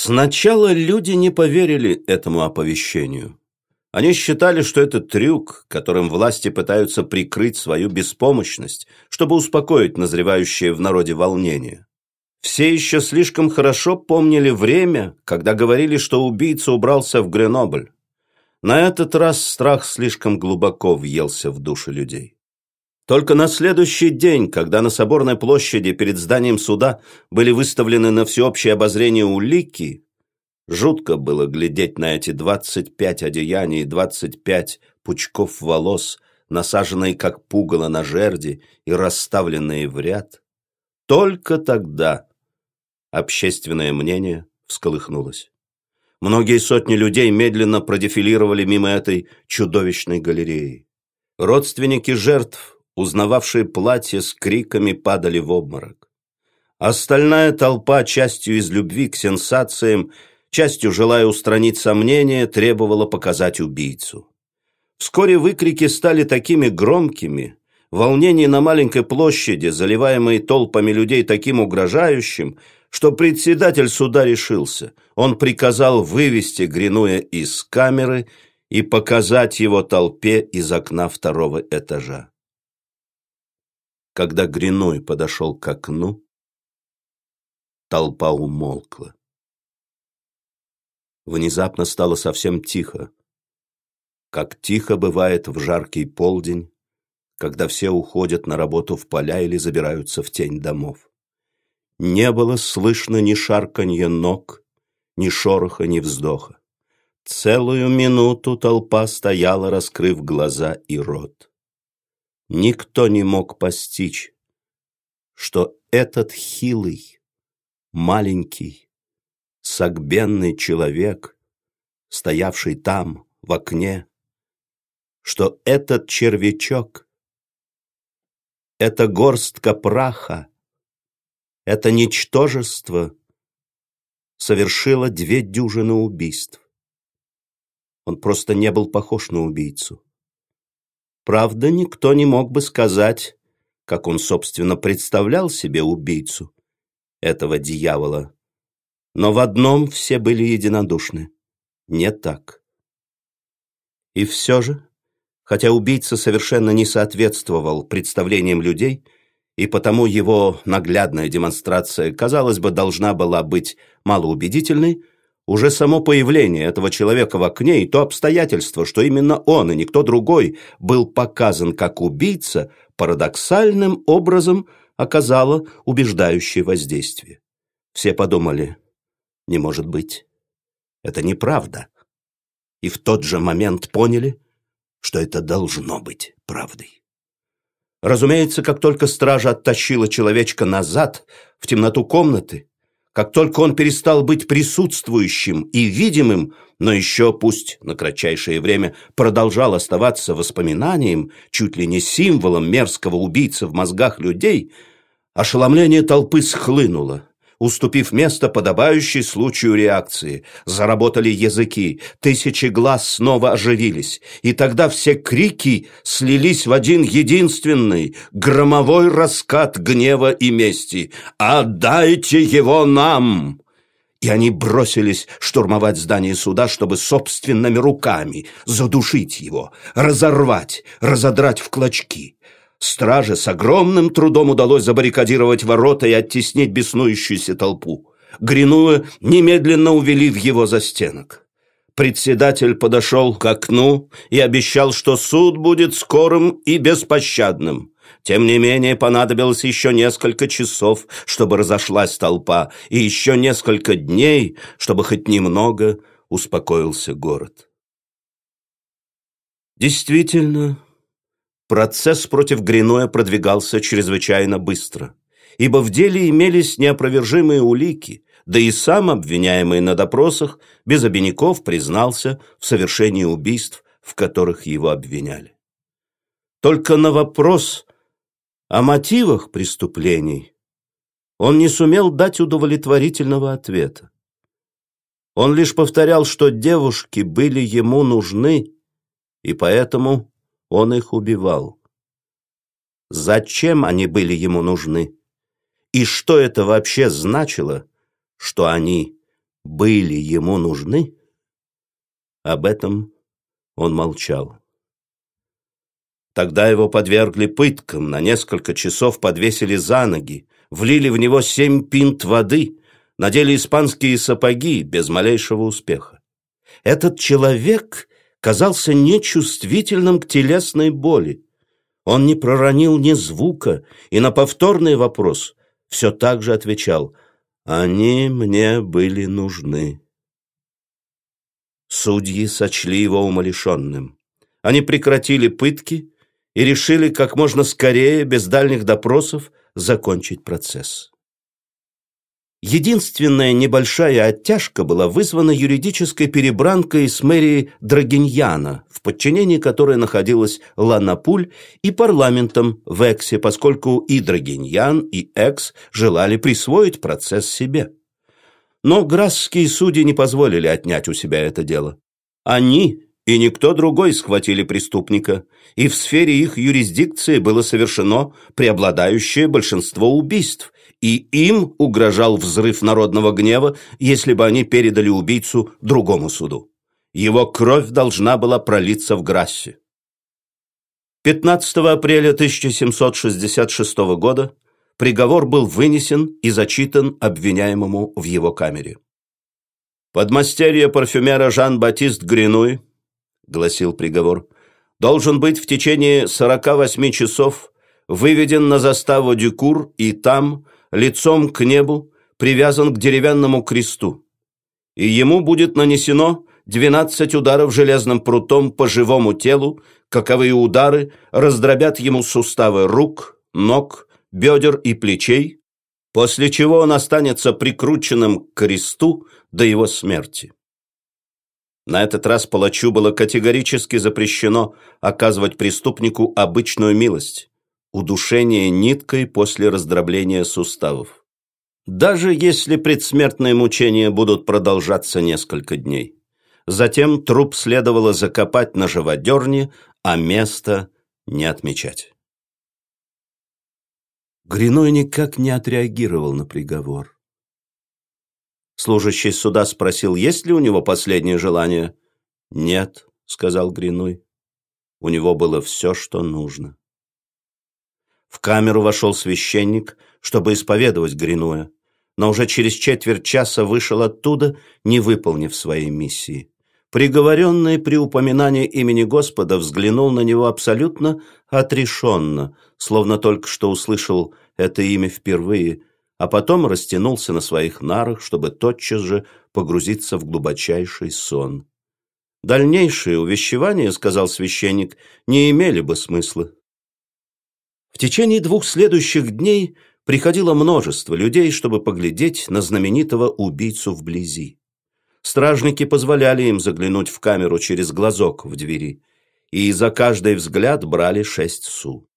Сначала люди не поверили этому оповещению. Они считали, что это трюк, которым власти пытаются прикрыть свою беспомощность, чтобы успокоить назревающее в народе волнение. Все еще слишком хорошо помнили время, когда говорили, что убийца убрался в Гренобль. На этот раз страх слишком глубоко въелся в души людей. Только на следующий день, когда на Соборной площади перед зданием суда были выставлены на всеобщее обозрение улики, жутко было глядеть на эти двадцать пять одеяний и двадцать пять пучков волос, насаженные как пугало на жерди и расставленные в ряд. Только тогда общественное мнение всколыхнулось. Многие сотни людей медленно продефилировали мимо этой чудовищной галереи. Родственники жертв узнававшие платье с криками, падали в обморок. Остальная толпа, частью из любви к сенсациям, частью желая устранить сомнения, требовала показать убийцу. Вскоре выкрики стали такими громкими, волнение на маленькой площади, заливаемые толпами людей таким угрожающим, что председатель суда решился. Он приказал вывести Гринуя из камеры и показать его толпе из окна второго этажа. Когда Гриной подошел к окну, толпа умолкла. Внезапно стало совсем тихо. Как тихо бывает в жаркий полдень, когда все уходят на работу в поля или забираются в тень домов. Не было слышно ни шарканья ног, ни шороха, ни вздоха. Целую минуту толпа стояла, раскрыв глаза и рот. Никто не мог постичь, что этот хилый, маленький, согбенный человек, стоявший там, в окне, что этот червячок, эта горстка праха, это ничтожество совершило две дюжины убийств. Он просто не был похож на убийцу. Правда, никто не мог бы сказать, как он, собственно, представлял себе убийцу этого дьявола. Но в одном все были единодушны. Не так. И все же, хотя убийца совершенно не соответствовал представлениям людей, и потому его наглядная демонстрация, казалось бы, должна была быть малоубедительной, уже само появление этого человека в окне и то обстоятельство, что именно он и никто другой был показан как убийца, парадоксальным образом оказало убеждающее воздействие. Все подумали, не может быть, это неправда. И в тот же момент поняли, что это должно быть правдой. Разумеется, как только стража оттащила человечка назад, в темноту комнаты, как только он перестал быть присутствующим и видимым, но еще, пусть на кратчайшее время, продолжал оставаться воспоминанием, чуть ли не символом мерзкого убийцы в мозгах людей, ошеломление толпы схлынуло уступив место подобающей случаю реакции. Заработали языки, тысячи глаз снова оживились, и тогда все крики слились в один единственный, громовой раскат гнева и мести. «Отдайте его нам!» И они бросились штурмовать здание суда, чтобы собственными руками задушить его, разорвать, разодрать в клочки. Страже с огромным трудом удалось забаррикадировать ворота и оттеснить беснующуюся толпу. Гринуя немедленно увели в его застенок. Председатель подошел к окну и обещал, что суд будет скорым и беспощадным. Тем не менее, понадобилось еще несколько часов, чтобы разошлась толпа, и еще несколько дней, чтобы хоть немного успокоился город. Действительно, Процесс против Гриноя продвигался чрезвычайно быстро, ибо в деле имелись неопровержимые улики, да и сам обвиняемый на допросах без обиняков признался в совершении убийств, в которых его обвиняли. Только на вопрос о мотивах преступлений он не сумел дать удовлетворительного ответа. Он лишь повторял, что девушки были ему нужны, и поэтому он их убивал. Зачем они были ему нужны? И что это вообще значило, что они были ему нужны, об этом он молчал. Тогда его подвергли пыткам, на несколько часов подвесили за ноги, влили в него семь пинт воды, надели испанские сапоги без малейшего успеха. Этот человек казался нечувствительным к телесной боли. Он не проронил ни звука и на повторный вопрос все так же отвечал «Они мне были нужны». Судьи сочли его умалишенным. Они прекратили пытки и решили как можно скорее, без дальних допросов, закончить процесс. Единственная небольшая оттяжка была вызвана юридической перебранкой с мэрией Драгиньяна, в подчинении которой находилась Ланапуль, и парламентом в Эксе, поскольку и Драгиньян, и Экс желали присвоить процесс себе. Но грасские судьи не позволили отнять у себя это дело. Они и никто другой схватили преступника, и в сфере их юрисдикции было совершено преобладающее большинство убийств, и им угрожал взрыв народного гнева, если бы они передали убийцу другому суду. Его кровь должна была пролиться в Грассе. 15 апреля 1766 года приговор был вынесен и зачитан обвиняемому в его камере. Подмастерье парфюмера Жан-Батист Гринуй гласил приговор, должен быть в течение 48 часов выведен на заставу Дюкур и там, лицом к небу, привязан к деревянному кресту. И ему будет нанесено 12 ударов железным прутом по живому телу, каковые удары раздробят ему суставы рук, ног, бедер и плечей, после чего он останется прикрученным к кресту до его смерти. На этот раз палачу было категорически запрещено оказывать преступнику обычную милость – удушение ниткой после раздробления суставов. Даже если предсмертные мучения будут продолжаться несколько дней. Затем труп следовало закопать на живодерне, а место не отмечать. Гриной никак не отреагировал на приговор. Служащий суда спросил, есть ли у него последнее желание. «Нет», — сказал Гриной. У него было все, что нужно. В камеру вошел священник, чтобы исповедовать Гринуя, но уже через четверть часа вышел оттуда, не выполнив своей миссии. Приговоренный при упоминании имени Господа взглянул на него абсолютно отрешенно, словно только что услышал это имя впервые, а потом растянулся на своих нарах, чтобы тотчас же погрузиться в глубочайший сон. Дальнейшие увещевания, сказал священник, не имели бы смысла. В течение двух следующих дней приходило множество людей, чтобы поглядеть на знаменитого убийцу вблизи. Стражники позволяли им заглянуть в камеру через глазок в двери, и за каждый взгляд брали шесть су.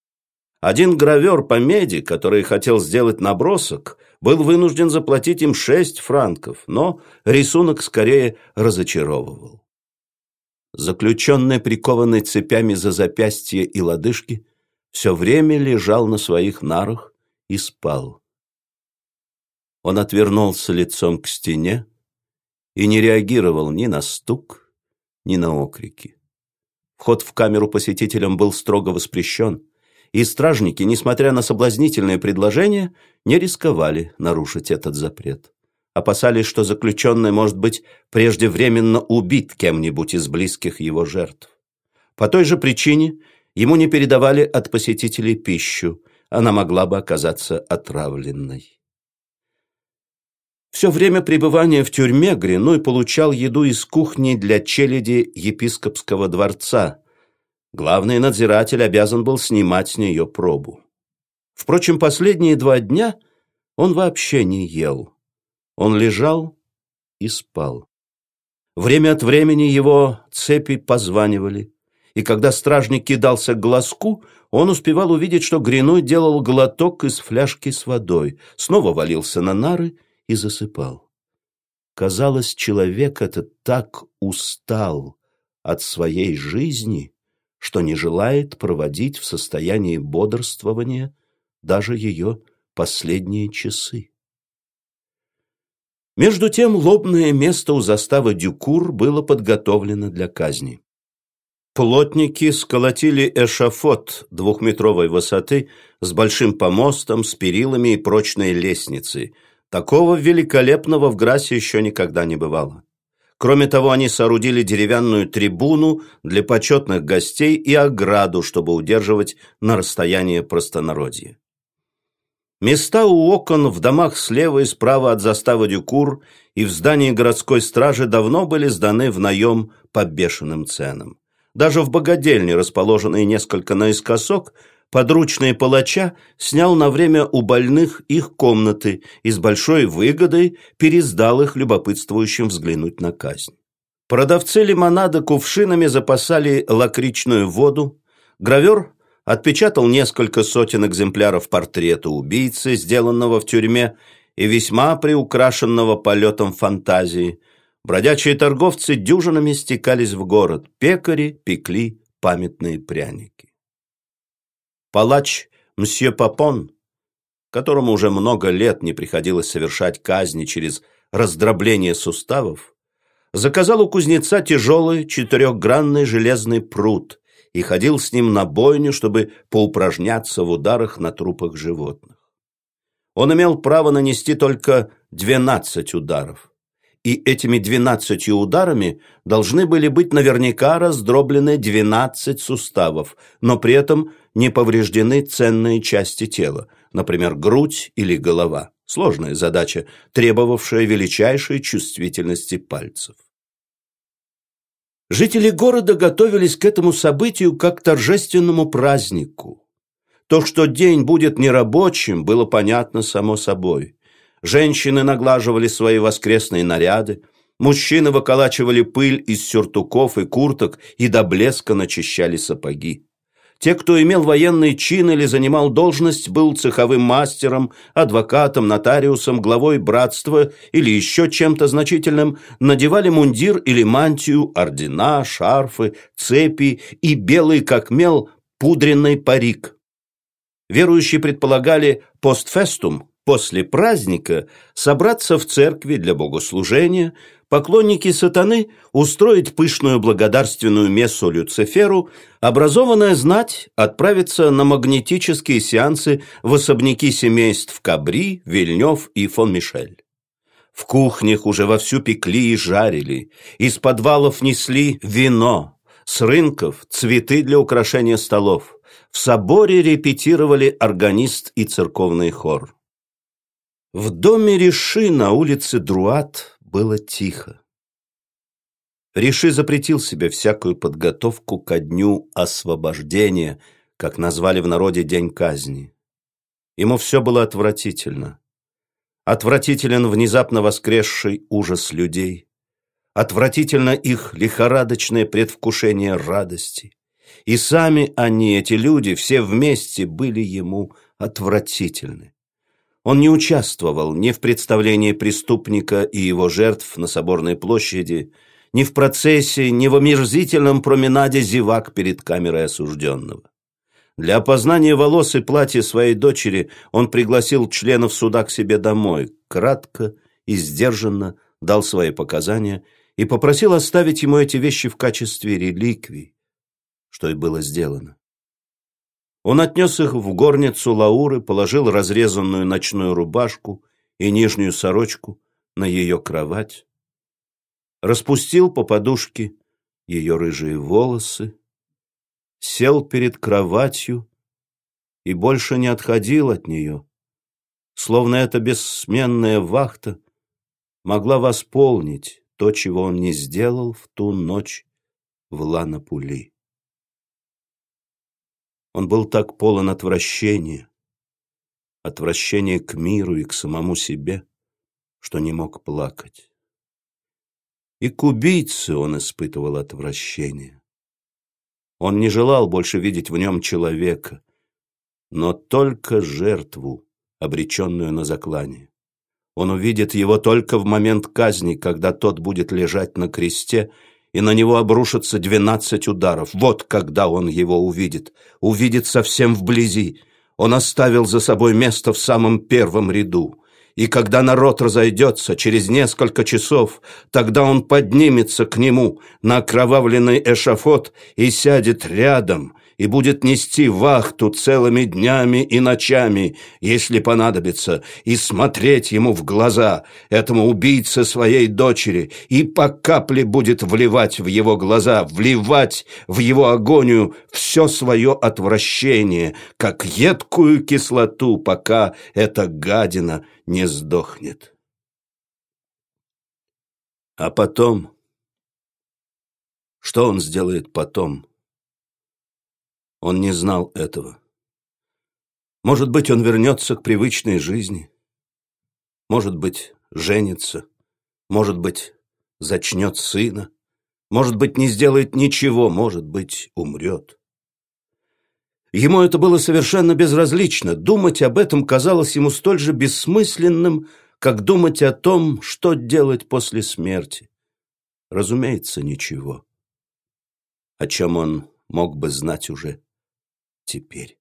Один гравер по меди, который хотел сделать набросок, был вынужден заплатить им шесть франков, но рисунок скорее разочаровывал. Заключенный, прикованный цепями за запястья и лодыжки, все время лежал на своих нарах и спал. Он отвернулся лицом к стене и не реагировал ни на стук, ни на окрики. Вход в камеру посетителям был строго воспрещен, и стражники, несмотря на соблазнительное предложение, не рисковали нарушить этот запрет. Опасались, что заключенный может быть преждевременно убит кем-нибудь из близких его жертв. По той же причине ему не передавали от посетителей пищу, она могла бы оказаться отравленной. Все время пребывания в тюрьме Гриной получал еду из кухни для челяди епископского дворца, Главный надзиратель обязан был снимать с нее пробу. Впрочем, последние два дня он вообще не ел. Он лежал и спал. Время от времени его цепи позванивали, и когда стражник кидался к глазку, он успевал увидеть, что Гриной делал глоток из фляжки с водой, снова валился на нары и засыпал. Казалось, человек этот так устал от своей жизни, что не желает проводить в состоянии бодрствования даже ее последние часы. Между тем лобное место у заставы Дюкур было подготовлено для казни. Плотники сколотили эшафот двухметровой высоты с большим помостом, с перилами и прочной лестницей. Такого великолепного в Грасе еще никогда не бывало. Кроме того, они соорудили деревянную трибуну для почетных гостей и ограду, чтобы удерживать на расстоянии простонародье. Места у окон в домах слева и справа от заставы Дюкур и в здании городской стражи давно были сданы в наем по бешеным ценам. Даже в богадельне, расположенной несколько наискосок, подручный палача снял на время у больных их комнаты и с большой выгодой пересдал их любопытствующим взглянуть на казнь. Продавцы лимонада кувшинами запасали лакричную воду, гравер отпечатал несколько сотен экземпляров портрета убийцы, сделанного в тюрьме, и весьма приукрашенного полетом фантазии – Бродячие торговцы дюжинами стекались в город, пекари пекли памятные пряники. Палач мсье Папон, которому уже много лет не приходилось совершать казни через раздробление суставов, заказал у кузнеца тяжелый четырехгранный железный пруд и ходил с ним на бойню, чтобы поупражняться в ударах на трупах животных. Он имел право нанести только двенадцать ударов и этими двенадцатью ударами должны были быть наверняка раздроблены двенадцать суставов, но при этом не повреждены ценные части тела, например, грудь или голова. Сложная задача, требовавшая величайшей чувствительности пальцев. Жители города готовились к этому событию как к торжественному празднику. То, что день будет нерабочим, было понятно само собой. Женщины наглаживали свои воскресные наряды, мужчины выколачивали пыль из сюртуков и курток и до блеска начищали сапоги. Те, кто имел военный чин или занимал должность, был цеховым мастером, адвокатом, нотариусом, главой братства или еще чем-то значительным, надевали мундир или мантию, ордена, шарфы, цепи и белый, как мел, пудренный парик. Верующие предполагали постфестум, после праздника собраться в церкви для богослужения, поклонники сатаны устроить пышную благодарственную мессу Люциферу, образованная знать отправиться на магнетические сеансы в особняки семейств Кабри, Вильнев и фон Мишель. В кухнях уже вовсю пекли и жарили, из подвалов несли вино, с рынков цветы для украшения столов. В соборе репетировали органист и церковный хор. В доме Риши на улице Друат было тихо. Риши запретил себе всякую подготовку ко дню освобождения, как назвали в народе день казни. Ему все было отвратительно. Отвратителен внезапно воскресший ужас людей. Отвратительно их лихорадочное предвкушение радости. И сами они, эти люди, все вместе были ему отвратительны. Он не участвовал ни в представлении преступника и его жертв на Соборной площади, ни в процессе, ни в омерзительном променаде зевак перед камерой осужденного. Для опознания волос и платья своей дочери он пригласил членов суда к себе домой, кратко и сдержанно дал свои показания и попросил оставить ему эти вещи в качестве реликвий, что и было сделано. Он отнес их в горницу Лауры, положил разрезанную ночную рубашку и нижнюю сорочку на ее кровать, распустил по подушке ее рыжие волосы, сел перед кроватью и больше не отходил от нее, словно эта бессменная вахта могла восполнить то, чего он не сделал в ту ночь в Ланапули. Он был так полон отвращения, отвращения к миру и к самому себе, что не мог плакать. И к убийце он испытывал отвращение. Он не желал больше видеть в нем человека, но только жертву, обреченную на заклание. Он увидит его только в момент казни, когда тот будет лежать на кресте и на него обрушатся двенадцать ударов. Вот когда он его увидит. Увидит совсем вблизи. Он оставил за собой место в самом первом ряду. И когда народ разойдется через несколько часов, тогда он поднимется к нему на окровавленный эшафот и сядет рядом, и будет нести вахту целыми днями и ночами, если понадобится, и смотреть ему в глаза, этому убийце своей дочери, и по капле будет вливать в его глаза, вливать в его агонию все свое отвращение, как едкую кислоту, пока эта гадина не сдохнет. А потом... Что он сделает потом? Он не знал этого. Может быть, он вернется к привычной жизни. Может быть, женится. Может быть, зачнет сына. Может быть, не сделает ничего. Может быть, умрет. Ему это было совершенно безразлично. Думать об этом казалось ему столь же бессмысленным, как думать о том, что делать после смерти. Разумеется, ничего. О чем он мог бы знать уже теперь.